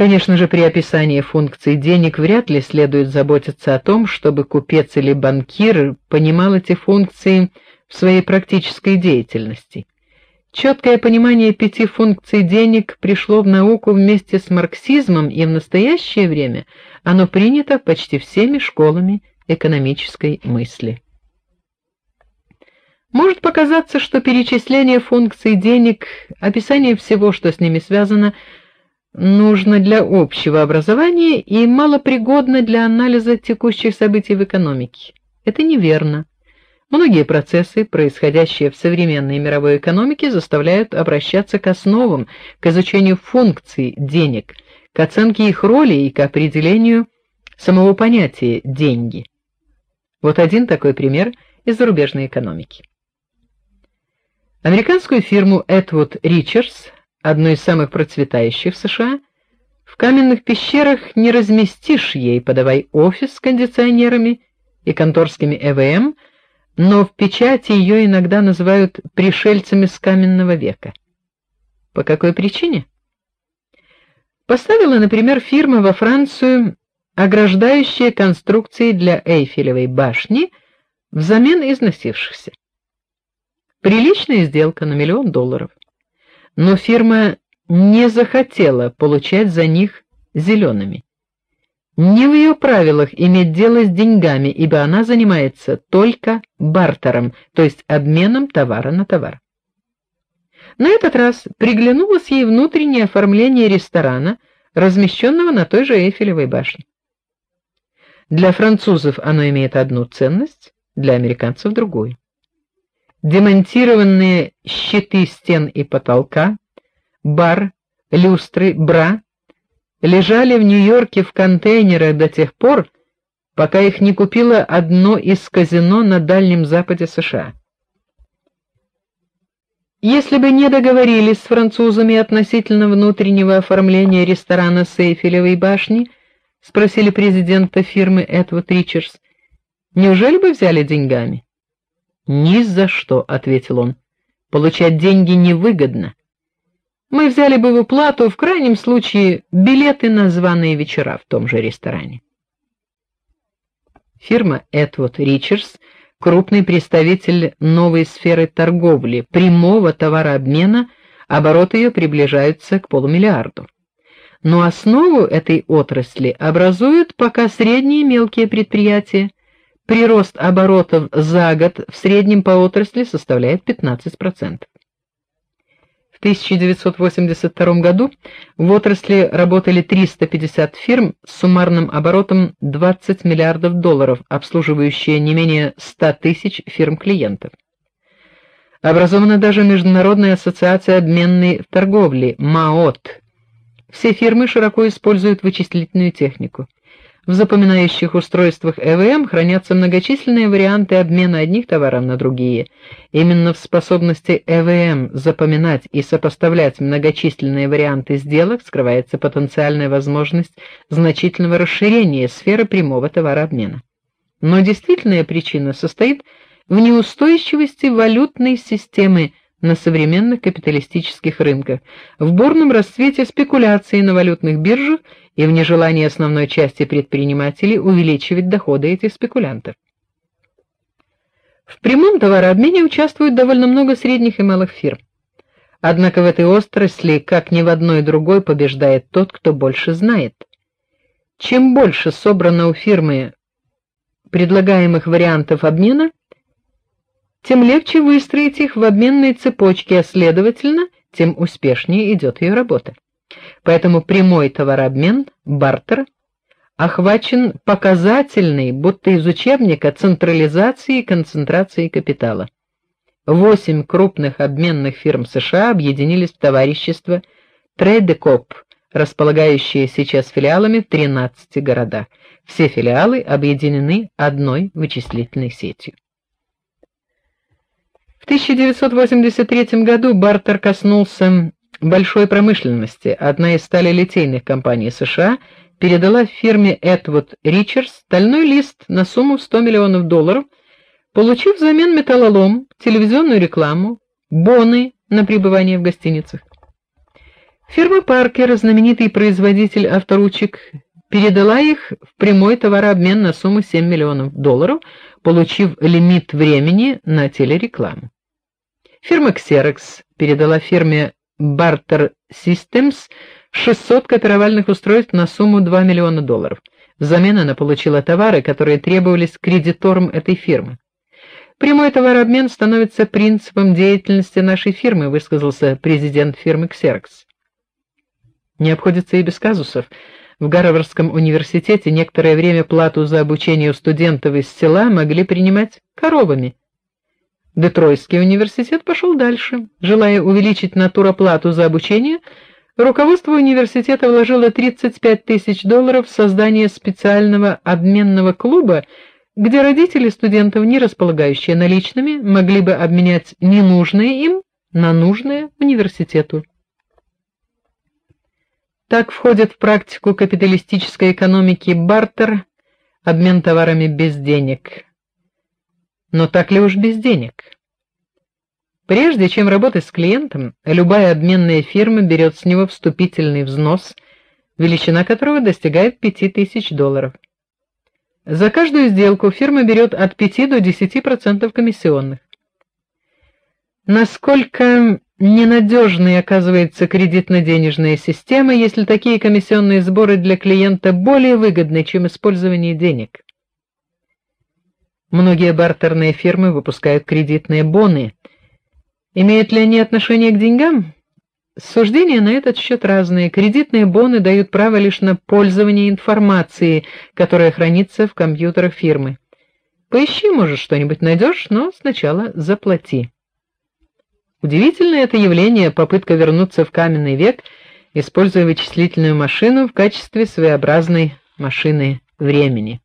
Конечно же, при описании функций денег вряд ли следует заботиться о том, чтобы купец или банкир понимал эти функции в своей практической деятельности. Четкое понимание пяти функций денег пришло в науку вместе с марксизмом, и в настоящее время оно принято почти всеми школами экономической мысли. Может показаться, что перечисление функций денег, описание всего, что с ними связано, нужно для общего образования и малопригодно для анализа текущих событий в экономике. Это неверно. Многие процессы, происходящие в современной мировой экономике, заставляют обращаться к основам, к изучению функций денег, к оценке их роли и к определению самого понятия деньги. Вот один такой пример из зарубежной экономики. Американскую фирму Edward Richards, одну из самых процветающих в США, в каменных пещерах не разместишь ей, подавай офис с кондиционерами и конторскими ЭВМ, но в печати ее иногда называют пришельцами с каменного века. По какой причине? Поставила, например, фирма во Францию ограждающие конструкции для Эйфелевой башни взамен износившихся. Приличная сделка на миллион долларов. Но фирма не захотела получать за них зелеными. Не в ее правилах иметь дело с деньгами, ибо она занимается только бартером, то есть обменом товара на товар. На этот раз приглянулось ей внутреннее оформление ресторана, размещенного на той же Эйфелевой башне. Для французов оно имеет одну ценность, для американцев другую демонтированные щиты стен и потолка, бар, люстры, бра лежали в Нью-Йорке в контейнерах до тех пор, пока их не купило одно из казино на Дальнем Западе США. Если бы не договорились с французами относительно внутреннего оформления ресторана Сейфелевой башни, спросили президента фирмы Эдвард Ричардс. Неужели бы взяли деньгами? Ни за что, ответил он. Получать деньги невыгодно. Мы взяли бы в уплату в крайнем случае билеты на званые вечера в том же ресторане. Фирма Edward Richards крупный представитель новой сферы торговли, прямого товарообмена, обороты ее приближаются к полумиллиарду. Но основу этой отрасли образуют пока средние и мелкие предприятия, Прирост оборотов за год в среднем по отрасли составляет 15%. В 1982 году в отрасли работали 350 фирм с суммарным оборотом 20 миллиардов долларов, обслуживающие не менее 100 тысяч фирм-клиентов. Образована даже Международная ассоциация обменной торговли МАОТ. Все фирмы широко используют вычислительную технику. В запоминающих устройствах ЭВМ хранятся многочисленные варианты обмена одних товаров на другие. Именно в способности ЭВМ запоминать и сопоставлять многочисленные варианты сделок скрывается потенциальная возможность значительного расширения сферы прямого товарообмена. Но действительная причина состоит в неустойчивости валютной системы на современных капиталистических рынках, в бурном расцвете спекуляций на валютных биржах и в нежелании основной части предпринимателей увеличивать доходы этих спекулянтов. В прямом товарообмене участвует довольно много средних и малых фирм. Однако в этой отрасли, как ни в одной другой, побеждает тот, кто больше знает. Чем больше собрано у фирмы предлагаемых вариантов обмена, тем легче выстроить их в обменной цепочке, а следовательно, тем успешнее идет ее работа. Поэтому прямой товарообмен, бартер охвачен показательной, будто из учебника централизации и концентрации капитала. Восемь крупных обменных фирм США объединились в товарищество Тредекоп, располагающее сейчас филиалами в 13 городах. Все филиалы объединены одной вычислительной сетью. В 1983 году бартер коснулся большой промышленности. Одна из сталелитейных компаний США передала фирме Edward Richards стальной лист на сумму в 100 миллионов долларов, получив взамен металлолом, телевизионную рекламу, боны на пребывание в гостиницах. Фирма Паркер, знаменитый производитель авторучек, передала их в прямой товарообмен на сумму 7 миллионов долларов, получив лимит времени на телерекламу. Фирма Xerox передала фирме Barter Systems 600 копировальных устройств на сумму 2 миллиона долларов. Взамен она получила товары, которые требовались кредиторам этой фирмы. Прямой товарообмен становится принципом деятельности нашей фирмы, высказался президент фирмы Xerox. Не обходится и без казусов. В Гарвардском университете некоторое время плату за обучение у студентов из села могли принимать коровами. Детройтский университет пошел дальше. Желая увеличить натуроплату за обучение, руководство университета вложило 35 тысяч долларов в создание специального обменного клуба, где родители студентов, не располагающие наличными, могли бы обменять ненужные им на нужные университету. Так входит в практику капиталистической экономики бартер, обмен товарами без денег. Но так ли уж без денег? Прежде чем работать с клиентом, любая обменная фирма берет с него вступительный взнос, величина которого достигает 5000 долларов. За каждую сделку фирма берет от 5 до 10% комиссионных. Насколько Ненадежной оказывается кредитно-денежная система, если такие комиссионные сборы для клиента более выгодны, чем использование денег. Многие бартерные фирмы выпускают кредитные боны. Имеют ли они отношение к деньгам? Суждения на этот счет разные. Кредитные боны дают право лишь на пользование информацией, которая хранится в компьютерах фирмы. Поищи, может, что-нибудь найдешь, но сначала заплати. Удивительное это явление попытка вернуться в каменный век, используя вычислительную машину в качестве своеобразной машины времени.